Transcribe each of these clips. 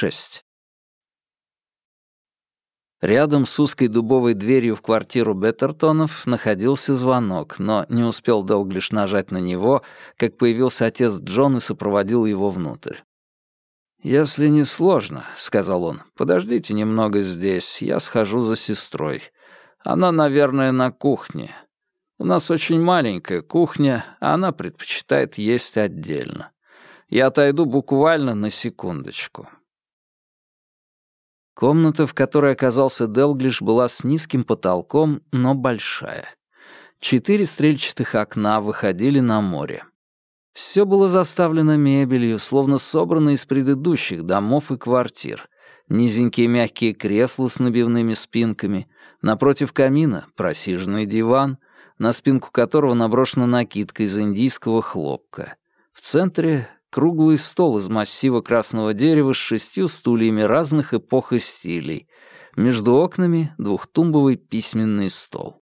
6. Рядом с узкой дубовой дверью в квартиру Беттертонов находился звонок, но не успел Делглиш нажать на него, как появился отец Джон и сопроводил его внутрь. «Если не сложно», — сказал он, — «подождите немного здесь, я схожу за сестрой. Она, наверное, на кухне. У нас очень маленькая кухня, а она предпочитает есть отдельно. Я отойду буквально на секундочку». Комната, в которой оказался Делглиш, была с низким потолком, но большая. Четыре стрельчатых окна выходили на море. Все было заставлено мебелью, словно собрано из предыдущих домов и квартир. Низенькие мягкие кресла с набивными спинками, напротив камина — просиженный диван, на спинку которого наброшена накидка из индийского хлопка. В центре круглый стол из массива красного дерева с шестью стульями разных эпох и стилей. Между окнами — двухтумбовый письменный стол.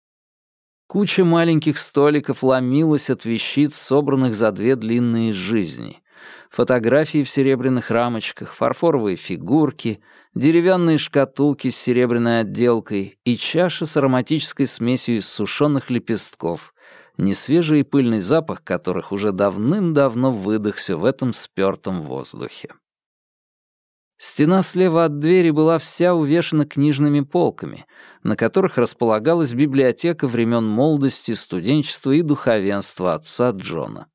Куча маленьких столиков ломилась от вещиц, собранных за две длинные жизни. Фотографии в серебряных рамочках, фарфоровые фигурки, деревянные шкатулки с серебряной отделкой и чаша с ароматической смесью из сушеных лепестков, несвежий и пыльный запах которых уже давным-давно выдохся в этом спёртом воздухе. Стена слева от двери была вся увешана книжными полками, на которых располагалась библиотека времен молодости, студенчества и духовенства отца Джона.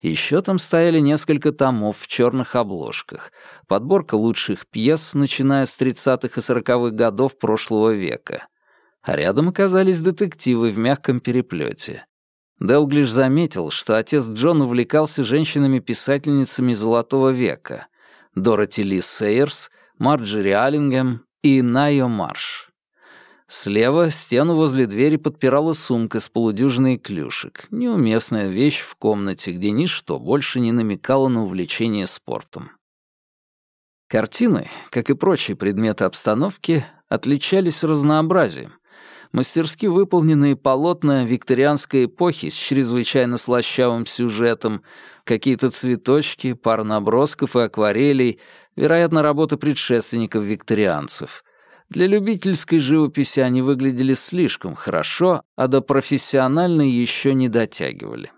Еще там стояли несколько томов в черных обложках, подборка лучших пьес, начиная с 30-х и 40-х годов прошлого века. А рядом оказались детективы в мягком переплете. Делглиш заметил, что отец Джон увлекался женщинами-писательницами Золотого века — Дороти Ли Сейерс, Марджери Аллингем и Найо Марш. Слева стену возле двери подпирала сумка с полудюжиной клюшек, неуместная вещь в комнате, где ничто больше не намекало на увлечение спортом. Картины, как и прочие предметы обстановки, отличались разнообразием — мастерски выполненные полотна викторианской эпохи с чрезвычайно слащавым сюжетом, какие-то цветочки, пара набросков и акварелей, вероятно, работа предшественников викторианцев. Для любительской живописи они выглядели слишком хорошо, а до профессиональной еще не дотягивали.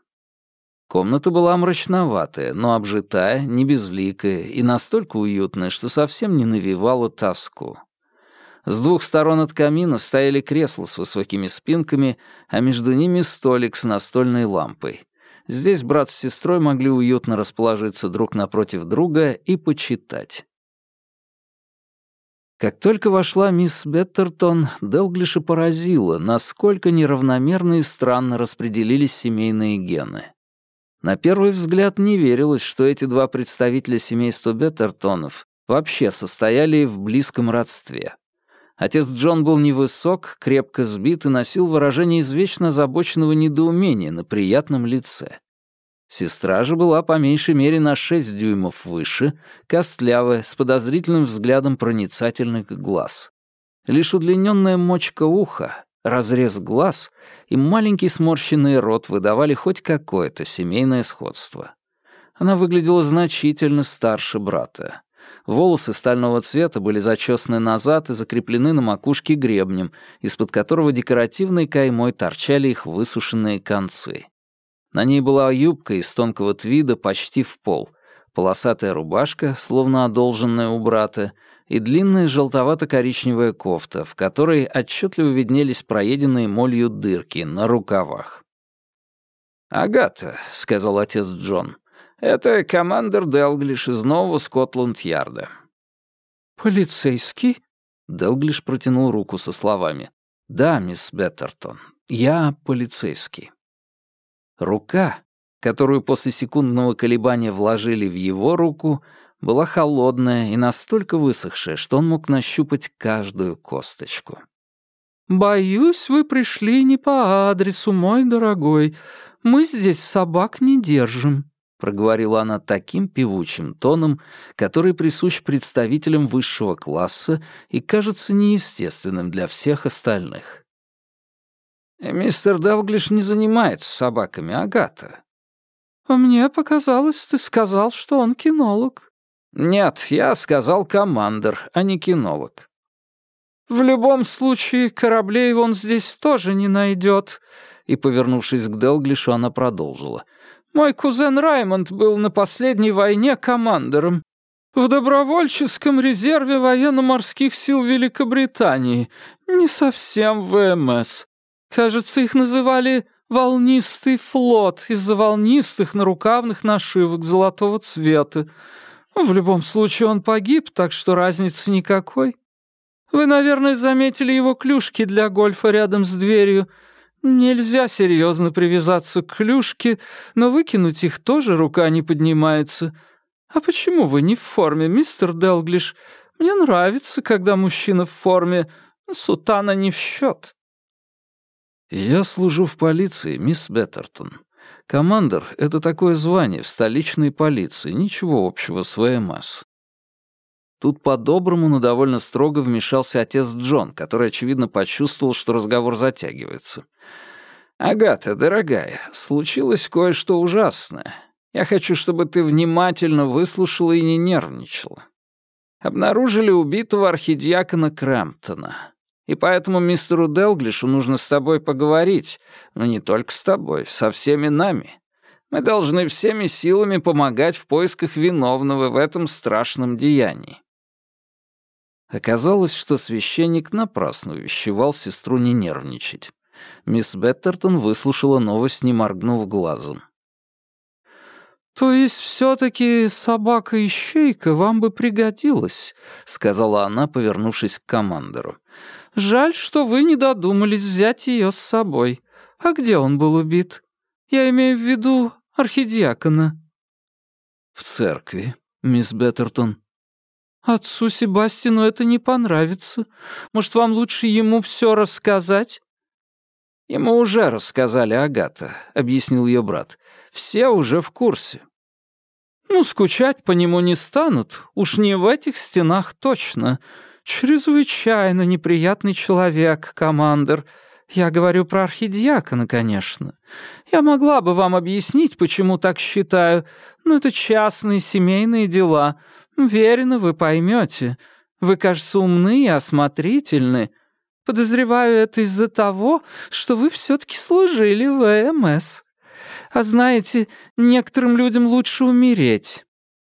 Комната была мрачноватая, но обжитая, не безликая и настолько уютная, что совсем не навевала тоску. С двух сторон от камина стояли кресла с высокими спинками, а между ними столик с настольной лампой. Здесь брат с сестрой могли уютно расположиться друг напротив друга и почитать. Как только вошла мисс Беттертон, Делглиша поразило, насколько неравномерно и странно распределились семейные гены. На первый взгляд не верилось, что эти два представителя семейства Беттертонов вообще состояли в близком родстве. Отец Джон был невысок, крепко сбит и носил выражение извечно озабоченного недоумения на приятном лице. Сестра же была по меньшей мере на шесть дюймов выше, костлявая, с подозрительным взглядом проницательных глаз. Лишь удлиненная мочка уха, разрез глаз и маленький сморщенный рот выдавали хоть какое-то семейное сходство. Она выглядела значительно старше брата. Волосы стального цвета были зачесаны назад и закреплены на макушке гребнем, из-под которого декоративной каймой торчали их высушенные концы. На ней была юбка из тонкого твида почти в пол, полосатая рубашка, словно одолженная у брата, и длинная желтовато-коричневая кофта, в которой отчетливо виднелись проеденные молью дырки на рукавах. «Агата», — сказал отец Джон, — это командир Делглиш из нового Скотланд-Ярда». «Полицейский?» Делглиш протянул руку со словами. «Да, мисс Беттертон, я полицейский». Рука, которую после секундного колебания вложили в его руку, была холодная и настолько высохшая, что он мог нащупать каждую косточку. «Боюсь, вы пришли не по адресу, мой дорогой. Мы здесь собак не держим». — проговорила она таким певучим тоном, который присущ представителям высшего класса и кажется неестественным для всех остальных. «Мистер Делглиш не занимается собаками, Агата». «А мне показалось, ты сказал, что он кинолог». Нет, я сказал командир, а не кинолог. В любом случае, кораблей он здесь тоже не найдет. И, повернувшись к Делглишу, она продолжила. Мой кузен Раймонд был на последней войне командором. В добровольческом резерве военно-морских сил Великобритании. Не совсем ВМС. Кажется, их называли «волнистый флот» из-за волнистых нарукавных нашивок золотого цвета. В любом случае он погиб, так что разницы никакой. Вы, наверное, заметили его клюшки для гольфа рядом с дверью. Нельзя серьезно привязаться к клюшке, но выкинуть их тоже рука не поднимается. А почему вы не в форме, мистер Делглиш? Мне нравится, когда мужчина в форме. Сутана не в счет. «Я служу в полиции, мисс Беттертон. Командор — это такое звание в столичной полиции, ничего общего с ВМС. Тут по-доброму, но довольно строго вмешался отец Джон, который, очевидно, почувствовал, что разговор затягивается. «Агата, дорогая, случилось кое-что ужасное. Я хочу, чтобы ты внимательно выслушала и не нервничала. Обнаружили убитого архидиакона Крэмптона. И поэтому мистеру Делглишу нужно с тобой поговорить, но не только с тобой, со всеми нами. Мы должны всеми силами помогать в поисках виновного в этом страшном деянии. Оказалось, что священник напрасно увещевал сестру не нервничать. Мисс Беттертон выслушала новость, не моргнув глазом. «То есть все-таки собака-ищейка вам бы пригодилась», — сказала она, повернувшись к командору. «Жаль, что вы не додумались взять ее с собой. А где он был убит? Я имею в виду архидиакона». «В церкви, мисс Беттертон», «Отцу Себастину это не понравится. Может, вам лучше ему все рассказать?» «Ему уже рассказали, Агата», — объяснил ее брат. «Все уже в курсе». «Ну, скучать по нему не станут. Уж не в этих стенах точно. Чрезвычайно неприятный человек, командир. Я говорю про архидиакона, конечно. Я могла бы вам объяснить, почему так считаю, но это частные семейные дела. Уверена, вы поймете. Вы, кажется, умны и осмотрительны. Подозреваю это из-за того, что вы все-таки служили в ВМС. А знаете, некоторым людям лучше умереть.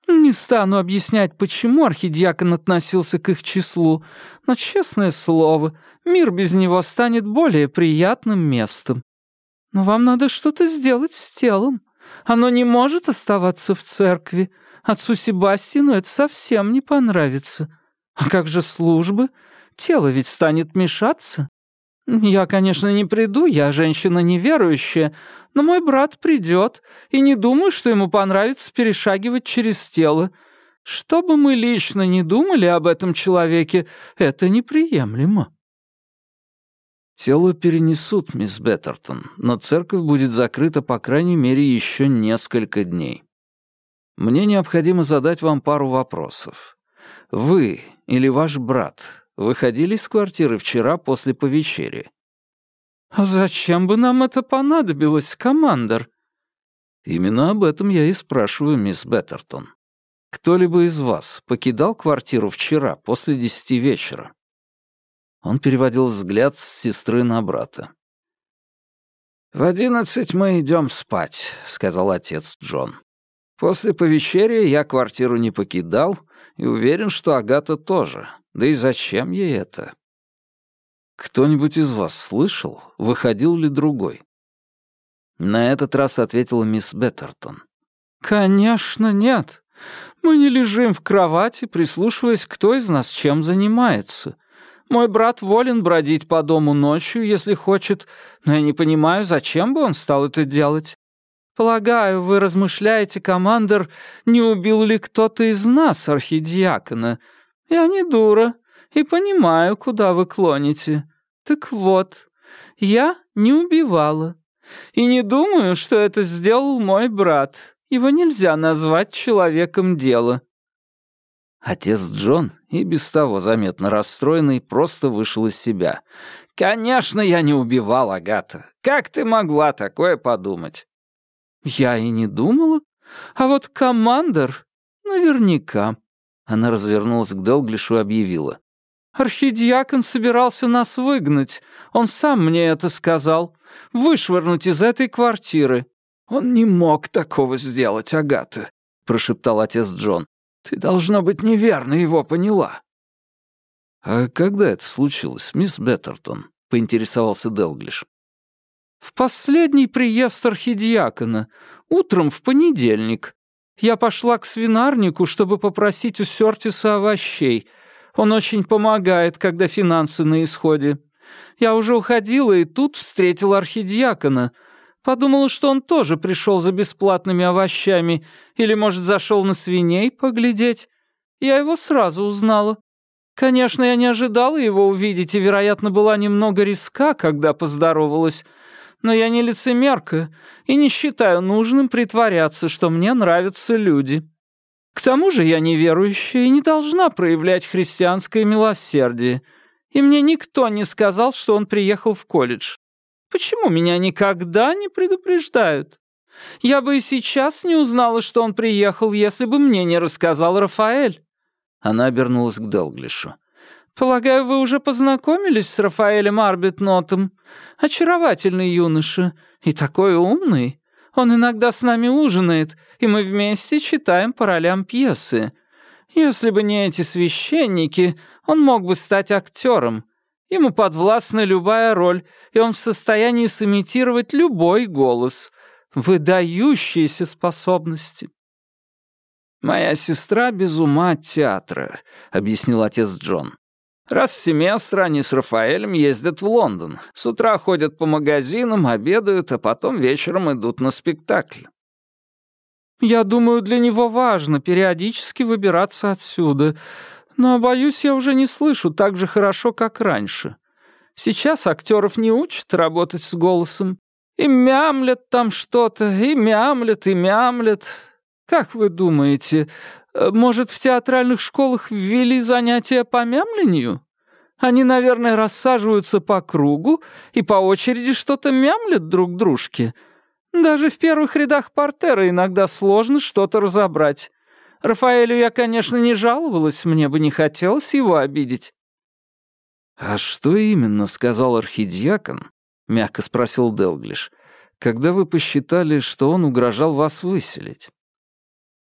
Не стану объяснять, почему архидиакон относился к их числу, но, честное слово, мир без него станет более приятным местом. Но вам надо что-то сделать с телом. Оно не может оставаться в церкви. Отцу Себастину это совсем не понравится. А как же службы? Тело ведь станет мешаться. Я, конечно, не приду, я женщина неверующая, но мой брат придет, и не думаю, что ему понравится перешагивать через тело. Что бы мы лично не думали об этом человеке, это неприемлемо. Тело перенесут, мисс Беттертон, но церковь будет закрыта по крайней мере еще несколько дней. Мне необходимо задать вам пару вопросов. Вы или ваш брат выходили из квартиры вчера после повечерия? «А зачем бы нам это понадобилось, командор?» «Именно об этом я и спрашиваю, мисс Беттертон. Кто-либо из вас покидал квартиру вчера после десяти вечера?» Он переводил взгляд с сестры на брата. «В одиннадцать мы идем спать», — сказал отец Джон. После повечерия я квартиру не покидал и уверен, что Агата тоже. Да и зачем ей это? Кто-нибудь из вас слышал, выходил ли другой? На этот раз ответила мисс Беттертон. «Конечно нет. Мы не лежим в кровати, прислушиваясь, кто из нас чем занимается. Мой брат волен бродить по дому ночью, если хочет, но я не понимаю, зачем бы он стал это делать. Полагаю, вы размышляете, командир, не убил ли кто-то из нас архидиакона. Я не дура и понимаю, куда вы клоните. Так вот, я не убивала. И не думаю, что это сделал мой брат. Его нельзя назвать человеком дела». Отец Джон, и без того заметно расстроенный, просто вышел из себя. «Конечно, я не убивал, Агата. Как ты могла такое подумать?» Я и не думала. А вот командор наверняка. Она развернулась к Делглишу и объявила. «Архидиакон собирался нас выгнать. Он сам мне это сказал. Вышвырнуть из этой квартиры». «Он не мог такого сделать, Агата», — прошептал отец Джон. «Ты, должно быть, неверно его поняла». «А когда это случилось, мисс Беттертон?» — поинтересовался Делглиш. «В последний приезд архидиакона. Утром в понедельник. Я пошла к свинарнику, чтобы попросить у Сёртиса овощей. Он очень помогает, когда финансы на исходе. Я уже уходила и тут встретила архидиакона. Подумала, что он тоже пришел за бесплатными овощами или, может, зашел на свиней поглядеть. Я его сразу узнала. Конечно, я не ожидала его увидеть и, вероятно, была немного риска, когда поздоровалась, но я не лицемерка и не считаю нужным притворяться, что мне нравятся люди. К тому же я неверующая и не должна проявлять христианское милосердие, и мне никто не сказал, что он приехал в колледж. Почему меня никогда не предупреждают? Я бы и сейчас не узнала, что он приехал, если бы мне не рассказал Рафаэль». Она обернулась к Делглишу. «Полагаю, вы уже познакомились с Рафаэлем Арбитнотом? Очаровательный юноша. И такой умный. Он иногда с нами ужинает, и мы вместе читаем по ролям пьесы. Если бы не эти священники, он мог бы стать актером. Ему подвластна любая роль, и он в состоянии сымитировать любой голос. Выдающиеся способности». «Моя сестра без ума от театра», — объяснил отец Джон. Раз в семестр они с Рафаэлем ездят в Лондон. С утра ходят по магазинам, обедают, а потом вечером идут на спектакль. Я думаю, для него важно периодически выбираться отсюда. Но, боюсь, я уже не слышу так же хорошо, как раньше. Сейчас актеров не учат работать с голосом. И мямлят там что-то, и мямлят, и мямлят. Как вы думаете, может, в театральных школах ввели занятия по мямлению? Они, наверное, рассаживаются по кругу и по очереди что-то мямлят друг дружке. Даже в первых рядах портера иногда сложно что-то разобрать. Рафаэлю я, конечно, не жаловалась, мне бы не хотелось его обидеть». «А что именно сказал архидиакон?» — мягко спросил Делглиш. «Когда вы посчитали, что он угрожал вас выселить?»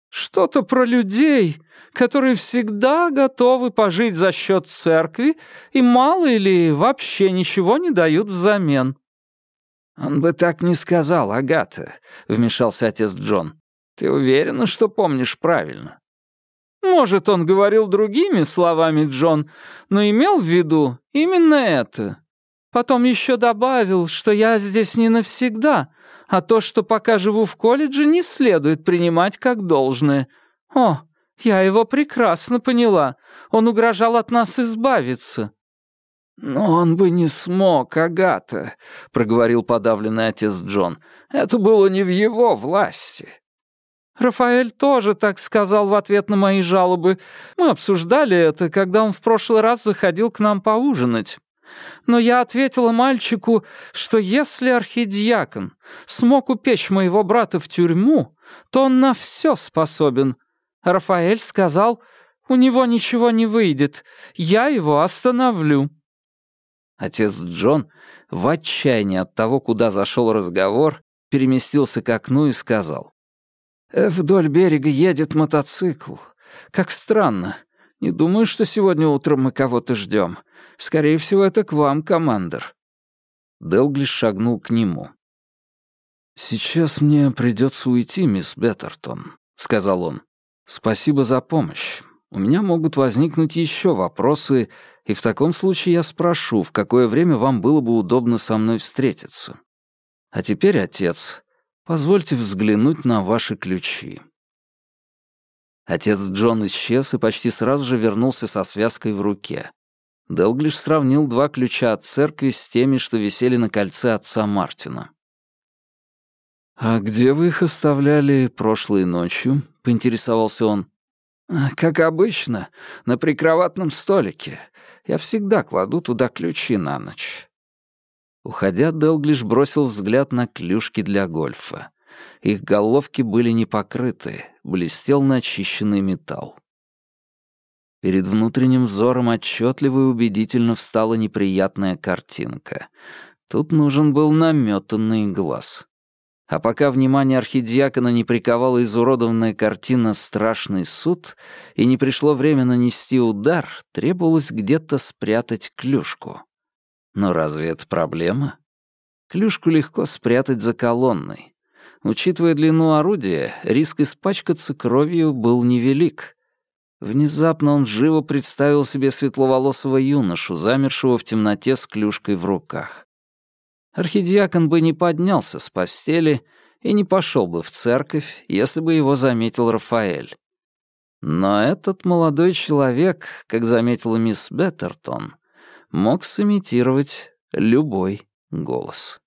Что-то про людей, которые всегда готовы пожить за счет церкви и мало или вообще ничего не дают взамен». «Он бы так не сказал, Агата», — вмешался отец Джон. «Ты уверена, что помнишь правильно?» «Может, он говорил другими словами, Джон, но имел в виду именно это. Потом еще добавил, что я здесь не навсегда, а то, что пока живу в колледже, не следует принимать как должное. О, я его прекрасно поняла. Он угрожал от нас избавиться». «Но он бы не смог, Агата», — проговорил подавленный отец Джон. «Это было не в его власти». «Рафаэль тоже так сказал в ответ на мои жалобы. Мы обсуждали это, когда он в прошлый раз заходил к нам поужинать. Но я ответила мальчику, что если архидиакон смог упечь моего брата в тюрьму, то он на все способен. Рафаэль сказал, у него ничего не выйдет, я его остановлю. Отец Джон, в отчаянии от того, куда зашел разговор, переместился к окну и сказал. «Э, «Вдоль берега едет мотоцикл. Как странно. Не думаю, что сегодня утром мы кого-то ждем. Скорее всего, это к вам, командир». Делглиш шагнул к нему. «Сейчас мне придется уйти, мисс Беттертон», — сказал он. «Спасибо за помощь. У меня могут возникнуть еще вопросы, и в таком случае я спрошу, в какое время вам было бы удобно со мной встретиться. А теперь, отец, позвольте взглянуть на ваши ключи». Отец Джон исчез и почти сразу же вернулся со связкой в руке. Делглиш сравнил два ключа от церкви с теми, что висели на кольце отца Мартина. «А где вы их оставляли прошлой ночью?» — поинтересовался он. «А, «Как обычно, на прикроватном столике. Я всегда кладу туда ключи на ночь». Уходя, Делглиш бросил взгляд на клюшки для гольфа. Их головки были не покрыты, блестел начищенный металл. Перед внутренним взором отчетливо и убедительно встала неприятная картинка. Тут нужен был наметанный глаз. А пока внимание архидиакона не приковала изуродованная картина «Страшный суд» и не пришло время нанести удар, требовалось где-то спрятать клюшку. Но разве это проблема? Клюшку легко спрятать за колонной. Учитывая длину орудия, риск испачкаться кровью был невелик. Внезапно он живо представил себе светловолосого юношу, замершего в темноте с клюшкой в руках. Архидиакон бы не поднялся с постели и не пошел бы в церковь, если бы его заметил Рафаэль. Но этот молодой человек, как заметила мисс Беттертон, мог сымитировать любой голос.